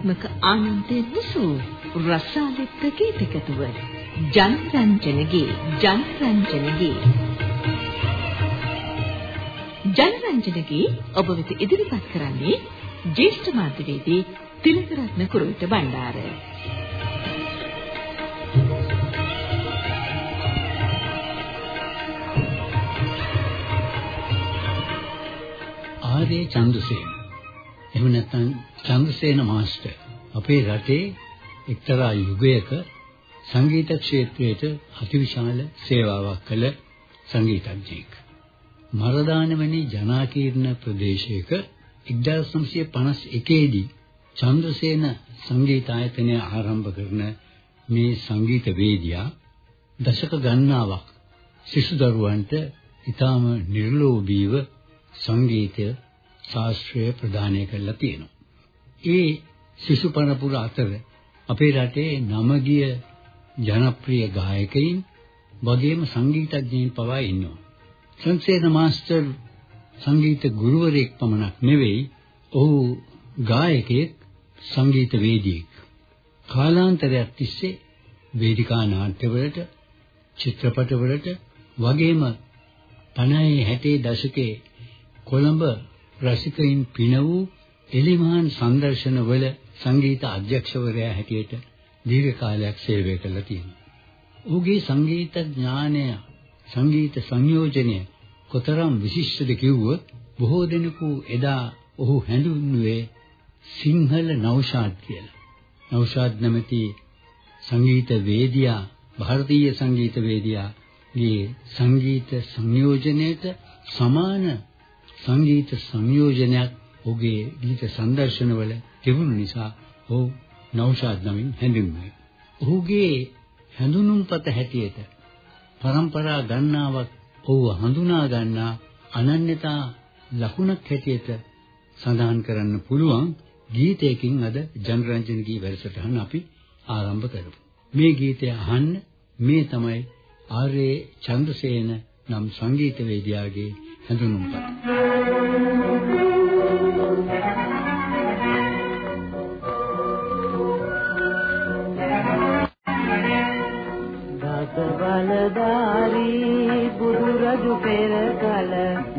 සෞන්දර්යාත්මක ආනන්දයේ මුසු රසාලිත් ගීතකතුව ජනරංජනගේ ජනරංජනගේ ජනරංජනගේ ඔබ වෙත ඉදිරිපත් කරන්නේ ජේෂ්ඨ මාධ්‍යවේදී තිලකරත්න කුරුවිට බණ්ඩාර. ආරේ චන්ද්‍රසේන එහෙම නැත්නම් චන්ද්‍රසේන මාස්ටර් අපේ රටේ එක්තරා යුගයක සංගීත ක්ෂේත්‍රයට අතිවිශාල සේවාවක් කළ සංගීතඥයෙක්. මරදානවැනි ජනාකීර්ණ ප්‍රදේශයක 1951 දී චන්ද්‍රසේන සංගීත ආයතනය ආරම්භ කරන මේ සංගීත වේදියා දශක ගණනාවක් සිසු දරුවන්ට ඊටාම නිර්ලෝභීව සංගීතය ශාස්ත්‍රය ප්‍රදානය කරලා තියෙනවා. ඒ සිසු පරපුර අතර අපේ රටේ නමගිය ජනප්‍රිය ගායකයින් වගේම සංගීතඥයින් පවා ඉන්නවා. සංසේන මාස්ටර් සංගීත ගුරුවරයෙක් පමණක් නෙවෙයි, ඔහු ගායකයෙක්, සංගීත වේදිකයෙක්. කාලාන්තරයක් තිස්සේ වේදිකා නාට්‍යවලට, චිත්‍රපටවලට වගේම 50 60 දශකයේ කොළඹ රසිකයින් පින වූ එලිමහන් සංදර්ශනවල සංගීත අධ්‍යක්ෂවරයා හැටියට දීර්ඝ කාලයක් සේවය කළා තියෙනවා. ඔහුගේ සංගීත ඥානය, සංගීත සංයෝජනය කොතරම් විශිෂ්ටද කිව්වොත් බොහෝ දෙනෙකු එදා ඔහු හැඳින්වුවේ සිංහල නෞෂාද් කියලා. නෞෂාද් නැමැති සංගීත වේදියා, ಭಾರತೀಯ සංගීත වේදියාගේ සංගීත සංයෝජනයට සමාන සංගීත සංයෝජනයක් ඔහුගේ ගීත සංදර්ශනවල තිබුණු නිසා ඔහු නෞෂාද් නමින් හැඳින්වුවේ. ඔහුගේ හැඳුනුම්පත හැටියට પરම්පරා ගණනාවක් ඔහු හඳුනා ගන්නා අනන්‍යතා ලකුණක් හැටියට සඳහන් කරන්න පුළුවන් ගීතයකින් අද ජනරන්ජන ගී වැඩසටහන අපි ආරම්භ කරමු. මේ ගීතය අහන්න මේ තමයි ආරේ චන්ද්‍රසේන නම් සංගීත වේදිකාවේ හැඳුනුම්පත. බලධාරී බුදු රජු පෙර කල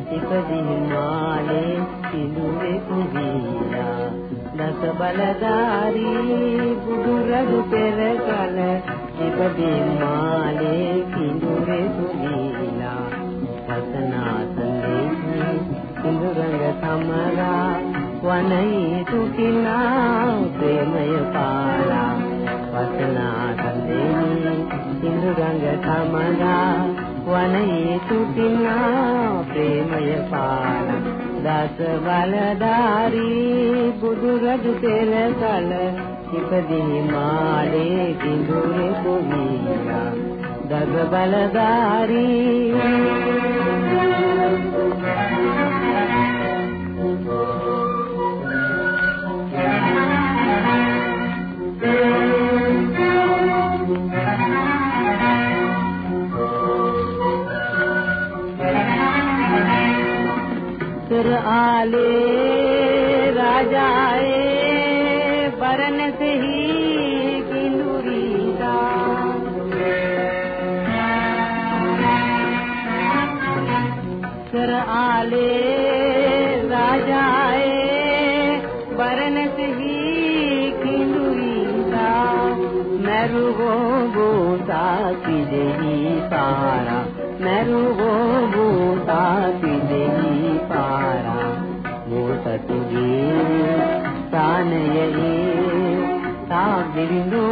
ඉපදී මාලේ සිඳුවේ කුදීලා දස බලධාරී බුදු රජු පෙර කල ඉපදී මාලේ සිඳුවේ කුදීලා සසනාතලේ සිඳුරංග සමරා වනයි තුකිනා ප්‍රේමය පාලා. වසනාතලේ සිඳුරංග සමරා වනයේ තුතිනා ප්‍රේමය පාන දස බලධාරී බුදු රජු පෙර කල ඉපදී මාලේ කිඳුරේ කුවිලා දස බලධාරී बोले राजाए बरन से ही किंदूरी सर आले राजाए बरन से ही किंदूरी मैरू गो गोता की देवी सारा मैरू गो මෝසතුගේ දානයේ සාගිරිනෝ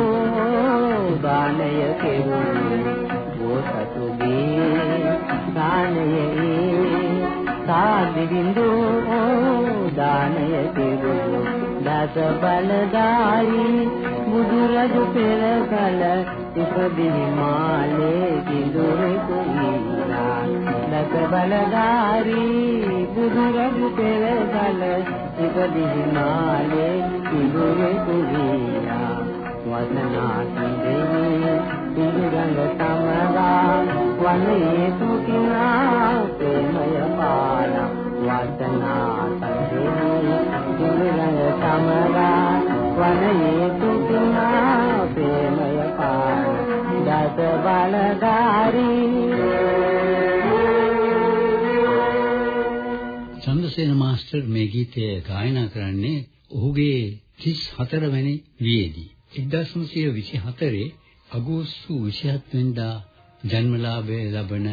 දානය කෙරුණේ මෝසතුගේ දානයේ සාගිරිනෝ දානය කෙරුණේ දස බලදායි බුදු රජු පෙර කල ඉපදී මාලේ කිඳුරේ කුලීලා අත බලධාරී බුදු රජු පෙරදල ඉපදි හිමාලේ ඉදුවේ කුලියා වසනා සඳේ පිළිගඟ සමගා වනේ සුඛිනා ප්‍රේමය පාන වසනා සඳේ පිළිගඟ සමගා වනේ සුඛිනා ප්‍රේමය පාන දස බලධාරී මාස්ටර් මේ ගීතය ගායනා කරන්නේ ඔහුගේ 34 වැනි වියේදී 1924 අගෝස්තු 27 වෙනිදා ජන්මලාභය ලබන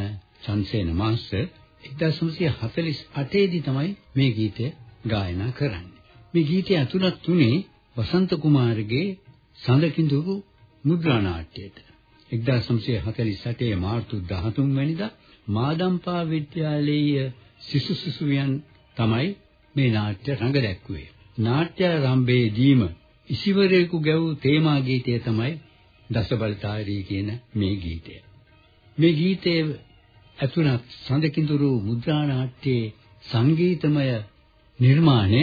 චන්සේන මාස්ටර් 1948 දී තමයි මේ ගීතය ගායනා කරන්නේ. මේ ගීතය ඇතුළත් වුණේ වසන්ත කුමාරගේ සඳකිඳුරු මුද්‍රා නාට්‍යයට. 1948 මාර්තු 13 වෙනිදා මාදම්පා විද්‍යාලයේ සිසු සිසුවියන් තමයි මේ නාට්‍ය රඟ දැක්ුවේ. නාට්‍යාරම්භයේදීම ඉසිවරයෙකු ගැවූ තේමා ගීතය තමයි දසබලතාරී කියන මේ ගීතය. මේ ගීතයේ ඇතුළත් සඳකිඳුරු මුද්‍රා නාට්‍යයේ සංගීතමය නිර්මාණය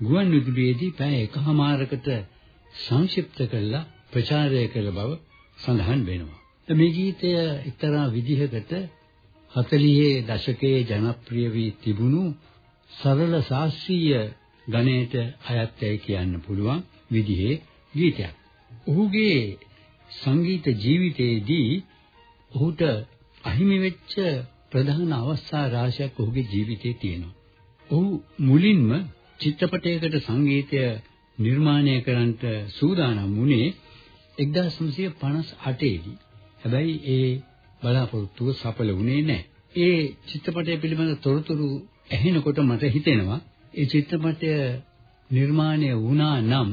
ගුවන් විදුලියේදී පැය එකහමාරකට සංක්ෂිප්ත කරලා ප්‍රචාරය කළ බව සඳහන් වෙනවා. මේ ගීතය එක්තරා විදිහකට 40 දශකයේ ජනප්‍රිය වී තිබුණු සරල ශාස්ත්‍රීය ගණයට අයත්යි කියන්න පුළුවන් විදිහේ ගීතයක්. ඔහුගේ සංගීත ජීවිතයේදී ඔහුට අහිමි වෙච්ච ප්‍රධාන අවස්ථා රාශියක් ඔහුගේ ජීවිතේ තියෙනවා. ඔහු මුලින්ම චිත්‍රපටයකට සංගීතය නිර්මාණය කරන්නට සූදානම් වුණේ 1958 දී. හැබැයි ඒ බලාපොරොත්තුව සඵල වුණේ නැහැ. ඒ චිත්‍රපටය පිළිබඳ තොරතුරු ඇහෙනකොට මට හිතෙනවා ඒ චිත්‍රපටය නිර්මාණය වුණා නම්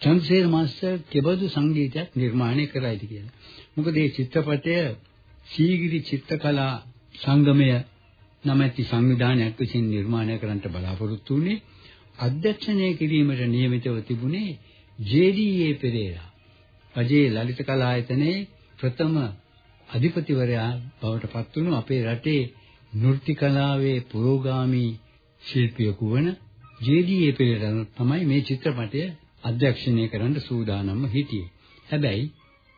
චන්ද්‍රසේන මාස්ටර් කෙබඳු සංගීතයක් නිර්මාණය කරයිද කියලා. මොකද මේ චිත්‍රපටය සීගිරි චිත්‍රකලා සංගමය නැමැති සංවිධානයක් විසින් නිර්මාණය කරන්නට බලාපොරොත්තු වුණේ අධ්‍යක්ෂණය කිරීමට නියමිතව තිබුණේ ජේ.ඩී.ඒ. පෙරේරා. රජයේ ලලිත කලා ආයතනයේ ප්‍රථම අධිපතිවරයා බවට පත් වුණු අපේ රටේ නෘත්‍ය කලාවේ පුරෝගාමී ශිල්පියෙකු වන ජේ.ඩී.ඒ. පෙරේරා තමයි මේ චිත්‍රපටය අධ්‍යක්ෂණය කරන්න සූදානම්ව හිටියේ. හැබැයි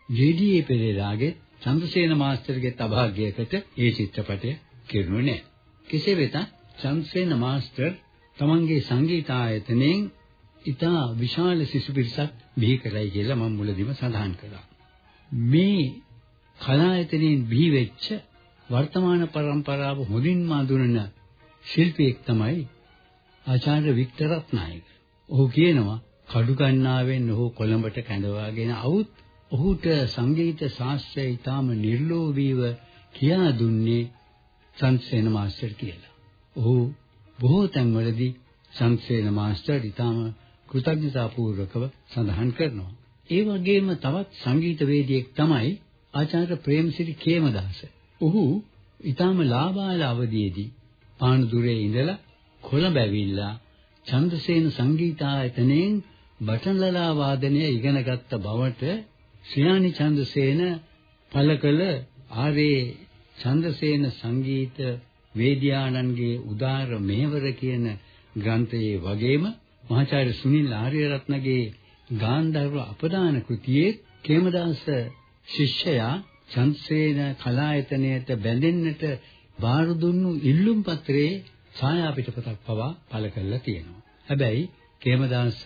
ජේ.ඩී.ඒ. පෙරේරාගේ චන්ද්‍රසේන මාස්ටර්ගේ තභාග්‍යයකට ඒ චිත්‍රපටය කෙරුණේ නැහැ. කෙසේ වෙතත් චන්ද්‍රසේන මාස්ටර් තමන්ගේ සංගීත ආයතනයෙන් ඉතා විශාල සිසු පිරිසක් බිහි කරයි කියලා මම මුලදීම සඳහන් කළා. මේ කලායතනයෙන් බිහි වෙච්ච වර්තමාන પરම්පරාව හොඳින්ම අඳුනන ශිල්පියෙක් තමයි ආචාර්ය වික්ටර් රත්නායක. ඔහු කියනවා කඩු ගන්නාවෙන් ඔහු කොළඹට කැඳවාගෙන આવුත් ඔහුට සංගීත ශාස්ත්‍රය ඊටාම නිර්ලෝභීව කියා දුන්නේ සංසේන මාස්ටර් කියලා. ඔහු බොහෝ තැන්වලදී සංසේන මාස්ටර් ඊටාම කෘතඥතාපූර්වකව සඳහන් කරනවා. ඒ වගේම තවත් සංගීතවේදියෙක් තමයි ආචාර්ය ප්‍රේමසිරි කේමදාස. ඔහු ඊටාම ලාබාල අවදියේදී පානදුරේ ඉඳලා කොළඹ ඇවිල්ලා චන්ද්‍රසේන සංගීතායතනයෙන් බටන්ලලා වාදනය ඉගෙනගත්ත බවට ශ්‍රියානි චන්ද්‍රසේන පළකල ආරේ චන්ද්‍රසේන සංගීත වේද්‍යානන්ගේ උදාර මෙහෙවර කියන ග්‍රන්ථයේ වගේම මහාචාර්ය සුනිල් ආර්යරත්නගේ ගාන්ධර්ව අපදාන කෘතියේ කේමදාස ශිෂ්‍යයා චන්ද්‍රසේන කලායතනයට බැඳෙන්නට බාර දුන්නු ඉල්ලුම් පත්‍රයේ ඡායා පිටපතක් පවා පළ කරලා තියෙනවා. හැබැයි කේමදාස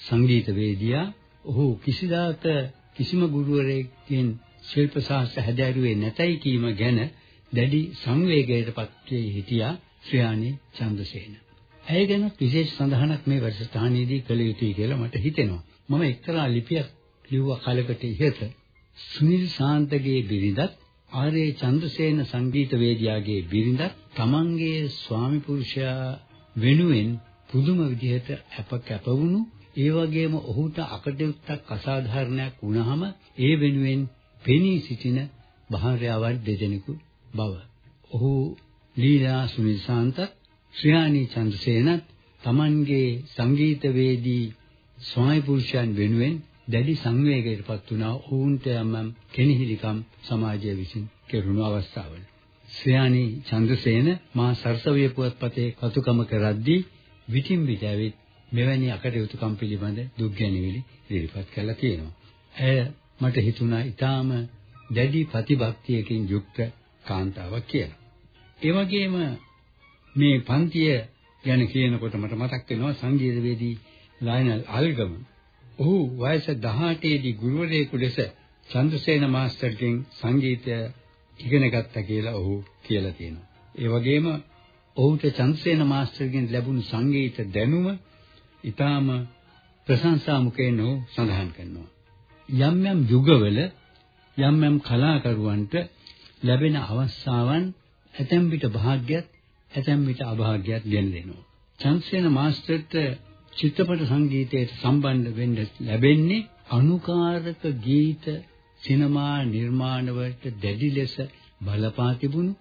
සංගීතවේදියා ඔහු කිසිදාක කිසිම ගුරුවරයෙක්ගෙන් ශිල්ප ශාස්ත්‍ර හැදෑරුවේ නැතයි කීම ගැන දැඩි සංවේගයකට පත් වී හිටියා ශ්‍රියානි චන්ද්‍රසේන. ඇය ගැන විශේෂ සඳහනක් මේ වැඩසටහනේදී කළ යුතුයි කියලා මට හිතෙනවා. මම එක්තරා ලිපියක් ලිව්වා කලකට ඉහත සුනිල් ශාන්තගේ බිරිඳත් ආරේ චන්ද්‍රසේන සංගීතවේදියාගේ බිරිඳත් තමන්ගේ ස්වාමි පුරුෂයා වෙනුවෙන් පුදුම විදිහට අප කැප වුණු ඒ වගේම ඔහුට අකටයුත්තක් අසාධාරණයක් වුණාම ඒ වෙනුවෙන් පෙනී සිටින භාර්යාවන් දෙදෙනෙකු බව. ඔහු ලීලා සුනිල්සාන්තත් ශ්‍රියානි චන්ද්‍රසේනත් Tamanගේ සංගීතවේදී ස්වාමි පුරුෂයන් වෙනුවෙන් දැඩි සංවේගයකට පත් වුණා ඔවුන්ට යම් කෙනෙහිලිකම් සමාජය විසින් කෙරුණු අවස්ථාවල. ශ්‍රියානි චන්ද්‍රසේන මා සරසවිය පුවත්පතේ කතුකම කරද්දී විටින් විට ඇවිත් මෙවැනි අකටයුතුකම් පිළිබඳ දුක් ගැනවිලි ඉදිරිපත් කළා තියෙනවා. ඇය මට හිතුණා ඊටාම දැඩි ප්‍රතිභක්තියකින් යුක්ත කාන්තාවක් කියලා. ඒ වගේම මේ පන්තිය ගැන කියනකොට මට මතක් වෙනවා සංගීතවේදී ලයනල් අල්ගම. ඔහු වයස 18 දී ගුරුවරයෙකු ලෙස චන්ද්‍රසේන මාස්ටර්ගෙන් සංගීතය ඉගෙන ගත්තා කියලා ඔහු කියලා තියෙනවා. ඒ වගේම ඔහුට චන්ද්‍රසේන මාස්ටර්ගෙන් ලැබුණු සංගීත දැනුම ඊටාම ප්‍රශංසාමුකයෙන් ඔහු සඳහන් කරනවා. යම් යම් යුගවල යම් යම් කලාකරුවන්ට ලැබෙන අවස්ථාවන් ඇතැම් විට භාග්‍යත් ඇතැම් විට අභාග්‍යත් ගෙන දෙනවා. චන්ද්‍රසේන මාස්ටර්ට චිත්‍රපට සංගීතයට සම්බන්ධ වෙන්න ලැබෙන්නේ අනුකාරක ගීත සිනමා නිර්මාණවලට දැඩි ලෙස බලපා තිබුණු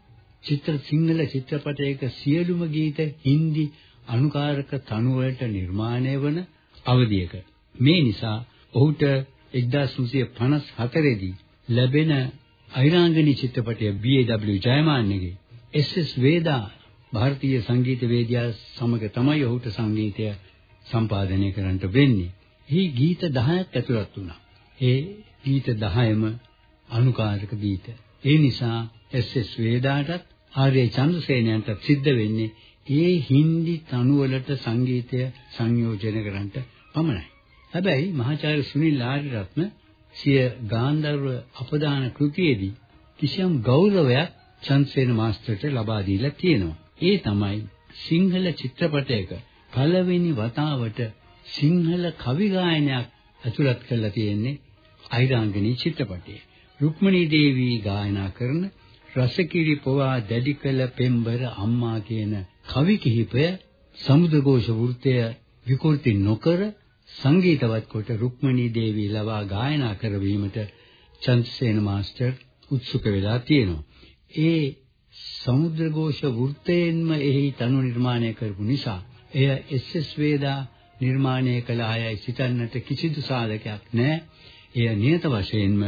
චිත්‍ර සිංහල චිත්‍රපටයක සියලුම ගීත හින්දි අනුකාරක තනු වලට නිර්මාණය වන අවධියක මේ නිසා ඔහුට 1954 දී ලැබෙන අයිරාංගනී චිත්‍රපටය B.A.W. ජයමාන්නගේ එස්.එස්. වේදා ಭಾರತೀಯ සංගීත වේදිකා සමග තමයි ඔහුට සංගීතය සම්පාදනය කරන්නට වෙන්නේ. මේ ගීත 10ක් ඇතුළත් වුණා. ඒ ගීත 10ම අනුකාරක ගීත. ඒ නිසා එස්.එස්. වේදාටත් ආර්ය චන්ද්‍රසේනයන්ට සිද්ධ වෙන්නේ ඒ හින්දි තනුවලට සංගීතය සංයෝජනය කරන්නට පමණයි. හැබැයි මහාචාර්ය සුනිල් ආරියරත්න සිය ගාන්ධර්ව අපදාන කෘතියේදී කිසියම් ගෞරවයක් චන්ද්‍රසේන මාස්ටර්ට ලබා දීලා තියෙනවා. ඒ තමයි සිංහල චිත්‍රපටයක පළවෙනි වතාවට සිංහල කවි ගායනයක් ඇතුළත් කරලා තියෙන්නේ අයිරාංගනී චිත්‍රපටයේ. රුක්මනී දේවී ගායනා කරන රසකිරි පොවා දැඩි කළ පෙම්බර අම්මා කියන කවි කිහිපය සමුදഘോഷ වෘත්තය විකෘති නොකර සංගීතවත් කොට රුක්මනී දේවී ලවා ගායනා කරවීමට චන්ද්‍රසේන මාස්ටර් උත්සුක වෙලා තියෙනවා. ඒ සමුද්‍රഘോഷ වෘත්තයෙන්ම එහි තනු නිර්මාණය කරපු නිසා එය එස්.එස්. වේදා නිර්මාණය කළ අයයි සිතන්නට කිසිදු සාධකයක් නැහැ. එය නියත වශයෙන්ම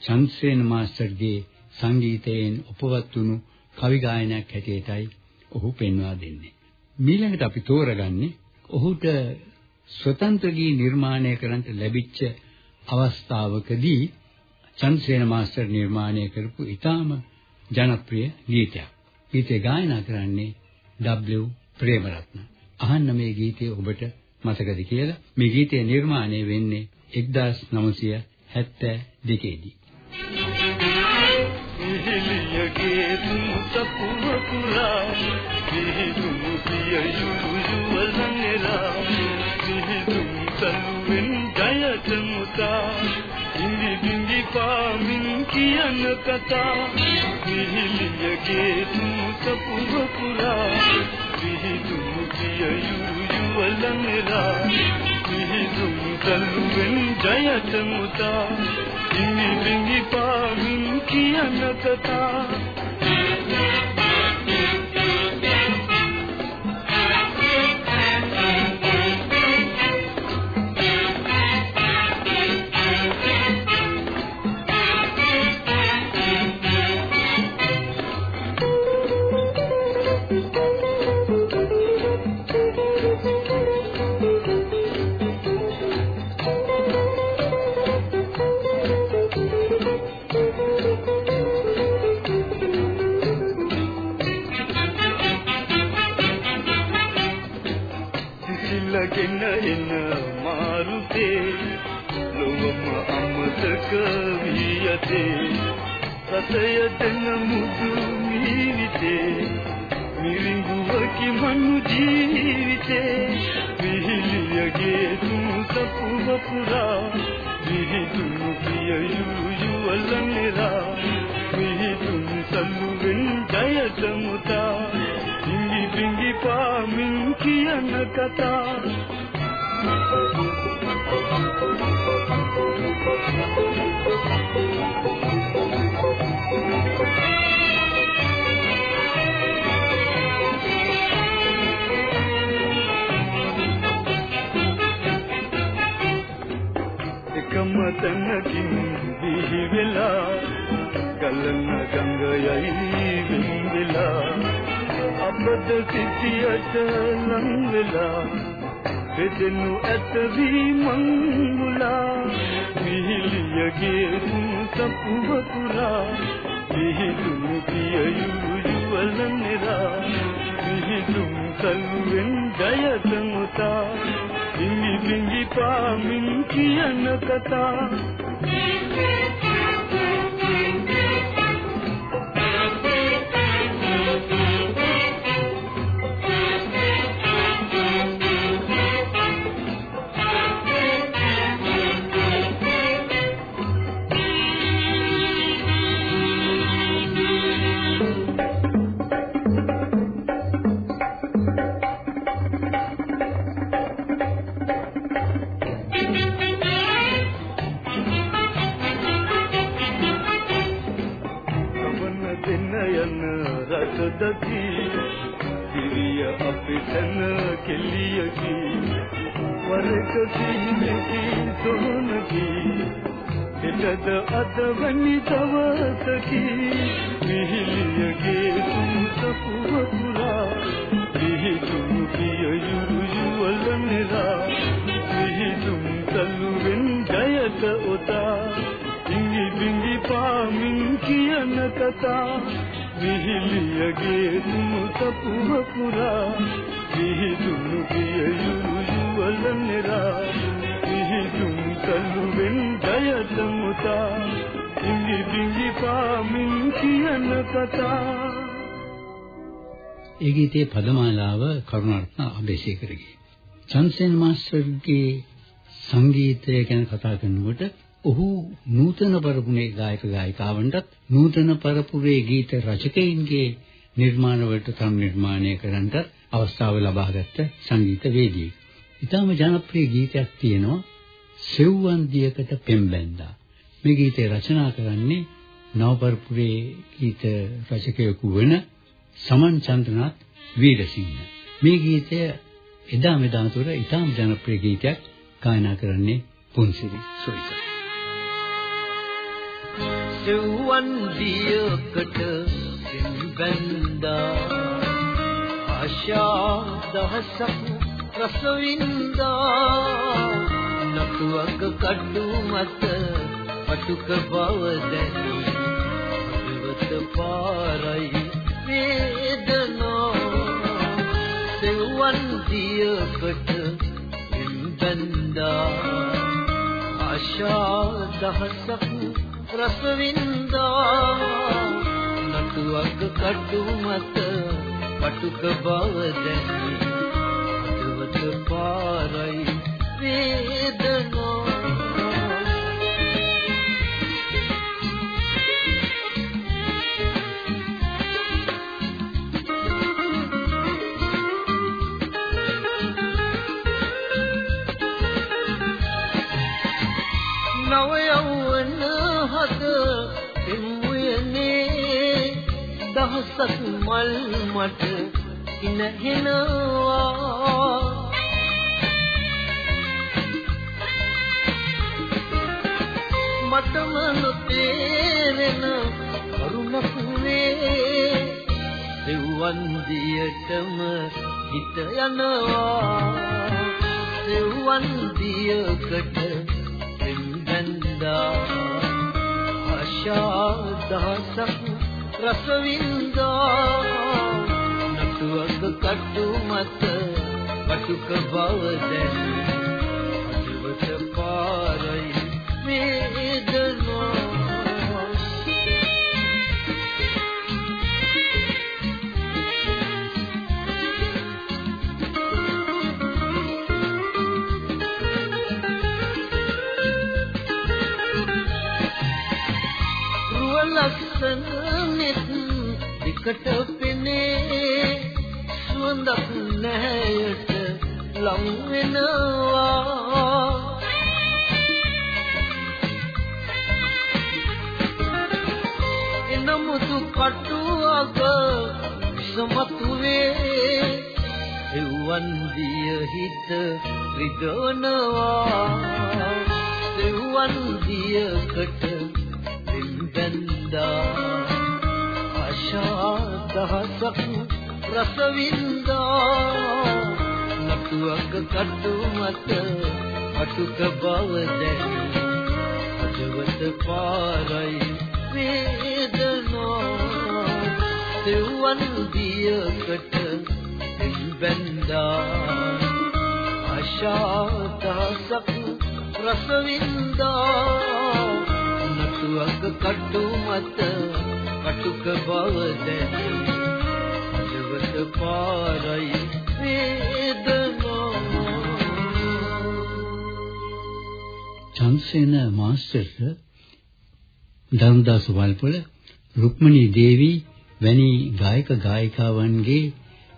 චන්ද්‍රසේන මාස්ටර්ගේ සංගීතයෙන් උපවත් වුණු කවි ගායනයක් හැටියටයි ඔහු පෙන්වා දෙන්නේ. මීළඟට අපි තෝරගන්නේ ඔහුට ස්වතන්ත්‍ර ගී නිර්මාණය කරන්නට ලැබිච්ච අවස්ථාවකදී චන්ද්‍රසේන මාස්ටර් නිර්මාණය කරපු ඊටාම ජනප්‍රිය ගීතයක්. ගීතය ගායනා කරන්නේ W ප්‍රේමරත්න. අහන්න මේ ගීතය ඔබට මතකද කියලා. මේ ගීතය නිර්මාණය වෙන්නේ 1972 දී. ඉහිලියගේ සපුව පුරා විහිදුණු පිය යුයුවලනෙලා විහිදුම් සල්ුවෙන් ජයට මුතා ඉඳි බිඳි පාමින් කියන කතා. විහිලියගේ සපුව පුරා විහිදුණු පිය යුයුවලනෙලා විහිදුම් සල්ුවෙන් ජයට මුතා ඉඳි බිඳි පාමින් කියන කතා. සිසිලගෙන අමතක වී යතේ රසය දෙන මුදු ජීවිතේ මිරිඟුවකි මනු ජීවිතේ විහිලියගේ තුන් සපුව පුරා විහිදුණු පිය යුයුවලනෙලා විහිදුන් සල්ලුවෙන් ජයත මුතා ඉඟි බිඟි පාමින් කියන කතා. එකම තැනකින් දිවි වෙලා ගලන ගංගයයි වෙන්දලා අපද සිටියට ලං වෙලා. බෙදෙනු ඇත වී මංගුලා විහිලියගේ සපුව පුරා. විහිදුණු පිය යුයුවල නිරා විහිදුම් සල්ුවෙන් ජයත මුතා. ඉඟි බිඟි පාමින් කියන කතා. දකි දිවිය අපි තන කෙලියකි. වරක සිහිනකි සොහනකි එතද අද වනි දවසකි. මිහිලියගේ තුන් සපුව පුරා විහිදුම් පිය යුරු යුවල නිරා විහිදුම් තලුවෙන් ජයත ඔතා. ඉඟි බිඟි පාමින් කියන කතා. විහිලියගේ තුන් සපුව පුරා. විහිදුම් පිය යුරු යුවල නිරා. විහිදුම් තලුවෙන් ජයත මුතා. ඉඟි බිඟි පාමින් කියන කතා. ඒ ගීතයේ පදමාලාව කරුණාරත්න අබේසේකරගේ. චන්සෙන් මාස්ටර්ගේ සංගීතය ගැන කතා කරනකොට ඔහු නූතන පරපුරේ ගායක ගායිකාවන්ටත් නූතන පරපුරේ ගීත රචකයින්ගේ නිර්මාණ වලට තම නිර්මාණය කරන්නට අවස්ථාව ලබාගත් සංගීතවේදියෙක්. ඊටම ජනප්‍රිය ගීතයක් තියෙනවා සෙව්වන් දියකට පෙම්බැන්දා. මේ ගීතය රචනා කරන්නේ නවපරපුරේ ගීත රචකයෙකු වන සමන් චන්ද්‍රනාත් වීරසිංහ. මේ ගීතය එදා මෙදා තුර ඉතාම ජනප්‍රිය ගීතයක් ගායනා කරන්නේ පුන්සිරි සොයිසා. සෙව්වන් දියකට බැන්දා ආශා දහසක් රසවින්දා. නතුවක කඩු මත පටුක බව දැනි. දෙවත පාරයි වේදනා. සෙව්වන් දියකට බැන්දා ආශා දහසක් රසවින්දා නටුවක කඩු මත පටුක බව දැනි. අදවත පාරයි වේදනා දහසක් මල් මට ඉනහෙනවා. මටම නොතේරෙන කරුණක් වේ දෙව්වන් දියටම හිත යනවා. දෙව්වන් දියකට පෙම්බැන්දා ආශා දහසක් රසවින්දා නටුවක කටු මත පටුක බව දැනි අදවත පාරයි වේදනා. ලක්ෂණ මෙත් විකට පෙනේ. සුවඳක් නැහැයට ලං වෙනවා. එනමුතු කටුවක සමතු වේ එව්වන් දිය හිත රිදවනවා. එව්වන් දියකට බැන්දා ආශා දහසක් රසවින්දා. නටුවක කටු මත අටුක බව දැනි. අජවත පාරයි වේදනා. සෙව්වන් දියකට බැන්දා ආශා දහසක් රසවින්දා. නටුවක කටු මත කටුක බව දැනි අජවත පාරයි වේදනා චන්සේන මාස්ටර්ට ධර්මදාස වල්පොල රුක්මනී දේවී වැනි ගායක ගායිකාවන්ගේ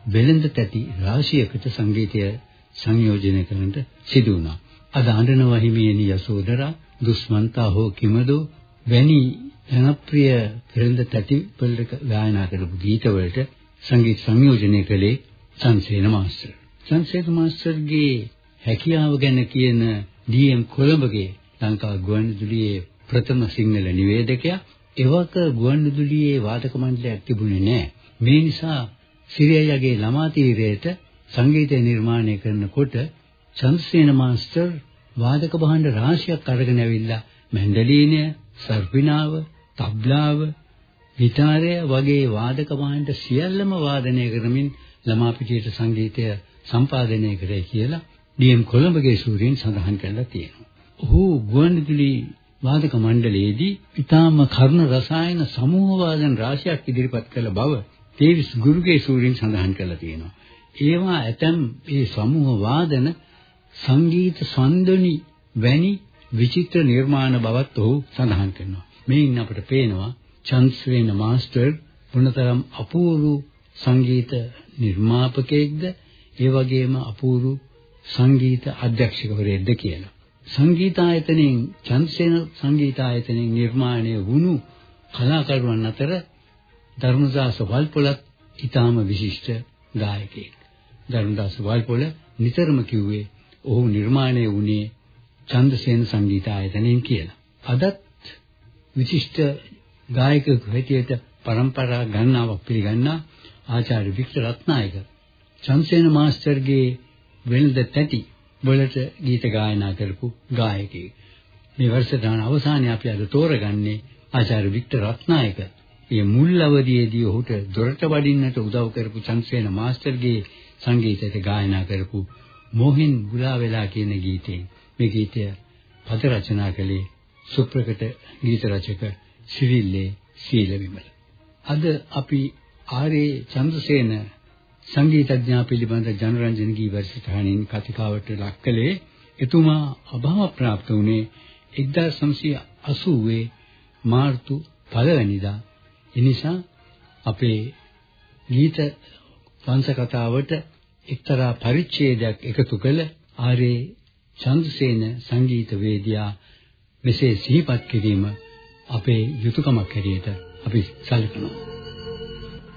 වෙළඳ තැටි රාශියකට සංගීතය සංයෝජනය කරන්නට සිදු වුණා. අද අඬන වහිමියනි යසෝදරා දුස්මන්තා හෝ කිමදෝ වැනි ජනප්‍රිය වෙළඳ තැටි වලට ගායනා කරපු ගීතවලට සංගීත සංයෝජනය කළේ චන්සේන මාස්ටර්. චන්සේන මාස්ටර්ගේ හැකියාව ගැන කියන ඩී.එම්. කොළඹගේ ලංකා ගුවන්විදුලියේ ප්‍රථම සිංහල නිවේදකයා එවක ගුවන්විදුලියේ වාදක මණ්ඩලයක් තිබුණේ නැහැ. මේ නිසා සිරියයාගේ ළමා තීරයට සංගීතය නිර්මාණය කරනකොට චන්ද්‍රසේන මාස්ටර් වාදක භාණ්ඩ රාශියක් අරගෙන ඇවිල්ලා මැන්ඩලීනය, සර්පිනාව, තබ්ලාව, ගිටාරය වගේ වාදක භාණ්ඩ සියල්ලම වාදනය කරමින් ළමා පිටියට සංගීතය සම්පාදනය කරේ කියලා ඩී.එම්. කොළඹගේ සූරීන් සඳහන් කරලා තියෙනවා. ඔහු ගුවන්විදුලි වාදක මණ්ඩලයේදී ඊටාම කර්ණ රසායන සමූහ වාදන රාශියක් ඉදිරිපත් කළ බව තේවිස් ගුරුගේ සූරීන් සඳහන් කරලා තියෙනවා. ඒවා ඇතම් ඒ සමූහ වාදන සංගීත සම්දනි වැනි විචිත්‍ර නිර්මාණ බවත් ඔහු සඳහන් කරනවා. මේින් අපට පේනවා චන්ස්වේන මාස්ටර් මොනතරම් අපූර්ව සංගීත නිර්මාපකයෙක්ද ඒ වගේම අපූර්ව සංගීත අධ්‍යක්ෂකවරයෙක්ද කියලා. සංගීතායතනයෙන් චන්ද්‍රසේන සංගීතායතනයෙන් නිර්මාණය වුණු කලාකරුවන් අතර ධර්මදාස වල්පොලත් ඊටාම විශිෂ්ට ගායකයෙක්. ධර්මදාස වල්පොල නිතරම කිව්වේ ඔහු නිර්මාණය වුණේ චන්ද්‍රසේන සංගීතායතනයෙන් කියලා. අදත් විශිෂ්ට ගායකයෙකු හැටියට પરම්පරා ගණනාවක් පිළිගන්නා ආචාර්ය වික්ටර් රත්නායක චන්ද්‍රසේන මාස්ටර්ගේ වෙළඳ තැටි වලට ගීත ගායනා කරපු ගායකයෙක්. මේ වර්ෂදාන අවසානයේ අපි අද තෝරගන්නේ ආචාර්ය වික්ටර් රත්නායක. මේ මුල් අවධියේදී ඔහුට දොරට වඩින්නට උදව් කරපු චන්ද්‍රසේන මාස්ටර්ගේ සංගීතයට ගායනා කරපු මොහින් බුලා වෙලා කියන ගීතයෙන් මේ ගීතය පද රචනා කළේ සුප්‍රකට ගීත රචක සිරිල්ලේ සීලවිමල. අද අපි ආරේ චන්ද්‍රසේන සංගීතඥයා පිළිබඳ ජනරන්ජන ගී වැඩසටහනින් කතිකාවට ලක් කළේ එතුමා අභාව ප්‍රාප්ත වුණේ 1980 මාර්තු 1 වෙනිදා. එනිසා අපේ ගීත වංශ කතාවට එක්තරා පරිච්ඡේදයක් එකතු කළ ආරේ චන්ද්‍රසේන සංගීත වේදියා මෙසේ සිහිපත් කිරීම අපේ යුතුයකමක් හැටියට අපි සැලකනවා.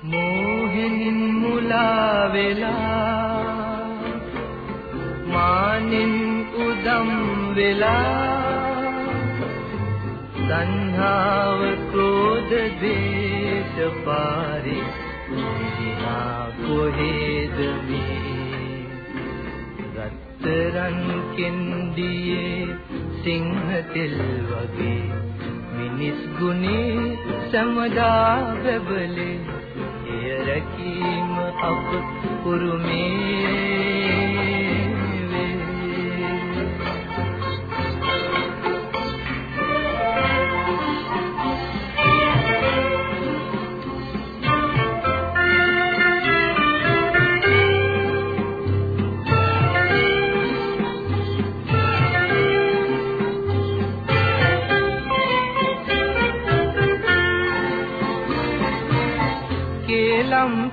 මෝහෙනින් මුලා වෙලා මානින් උදම් වෙලා සංහාව ක්‍රෝධ දේශ පාරි දිහා කොහෙද මේ රත්තරන් කෙන්ඩියේ සිංහ තෙල් වගේ මිනිස් ගුණේ සමදා බබලේ එය රැකීම අප උරුමේ.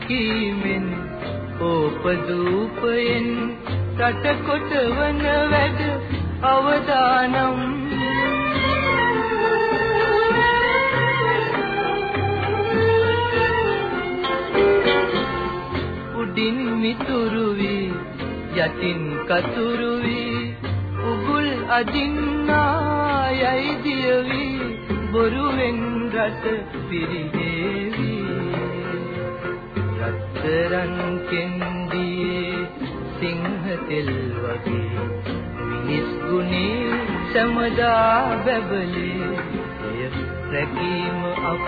කීමෙන් ඕපදූපයෙන් රට කොටවන වැඩ අවදානම්. උඩින් මිතුරු වී යටින් කතුරු වී උගුල් අදින්නා යයි දියවි බොරුවෙන් රට පිරිහෙවි රත්තරන් කෙන්දියේ සිංහ තෙල් වගේ මිනිස් ගුණේ සමදා බබලේ එය රැකීම අප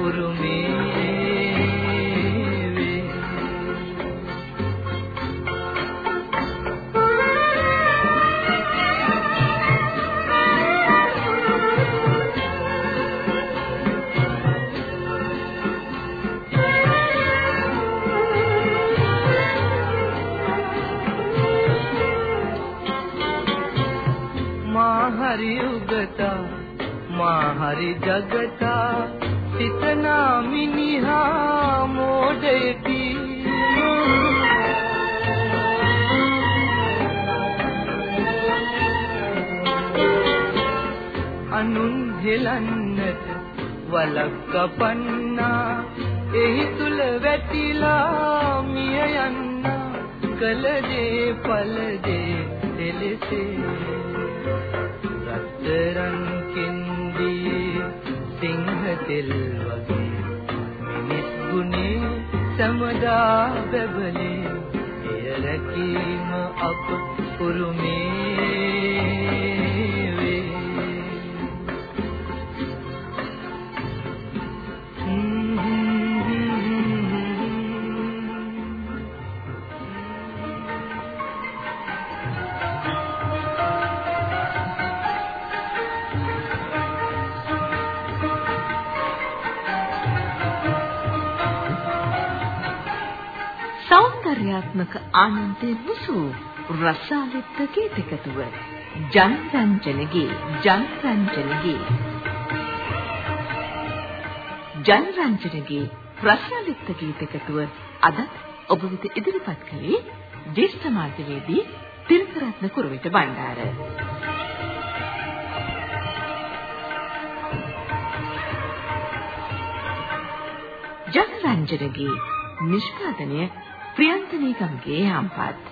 උරුමේ. හරි උගතා මා හරි ජගතා සිතනා මිනිහා මෝඩයකි. අනුන් හෙලන්නට වලක් කපන්නා එහි තුල වැටිලා මිය යන්න කල දේ පල දේ දෙලෙසේ. රත්තරන් කෙන්දී සිංහ තෙල් වගේ මිනිස් ගුණේ සමදා බබලේ. එය රැකීම අප උරුමේ. ආනන්දේ මුසු රසාලිත් ගීතකතුව ජනරංජනගේ ජනරංජනගේ ජනරංජනගේ රසාලිත් ගීතකතුව අද ඔබ වෙත ඉදිරිපත් කළේ ජේෂ්ඨ මාධ්‍යවේදී තිලකරත්න කුරුවිට බණ්ඩාර. ජනරංජනගේ නිෂ්පාදනය ප්‍රියන්ත නීගම්ගේ යම්පත්